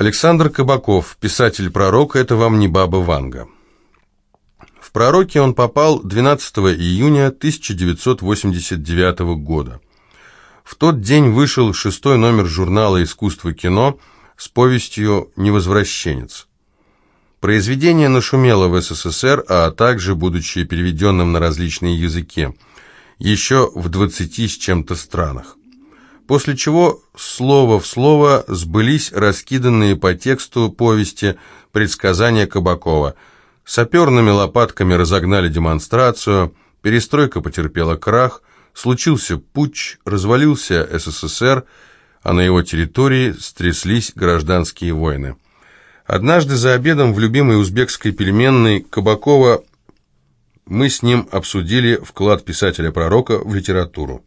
Александр Кабаков, писатель-пророк, это вам не баба Ванга. В пророке он попал 12 июня 1989 года. В тот день вышел шестой номер журнала «Искусство кино» с повестью «Невозвращенец». Произведение нашумело в СССР, а также, будучи переведенным на различные языки, еще в 20 с чем-то странах. После чего слово в слово сбылись раскиданные по тексту повести предсказания Кабакова. Саперными лопатками разогнали демонстрацию, перестройка потерпела крах, случился путч, развалился СССР, а на его территории стряслись гражданские войны. Однажды за обедом в любимой узбекской пельменной Кабакова мы с ним обсудили вклад писателя-пророка в литературу.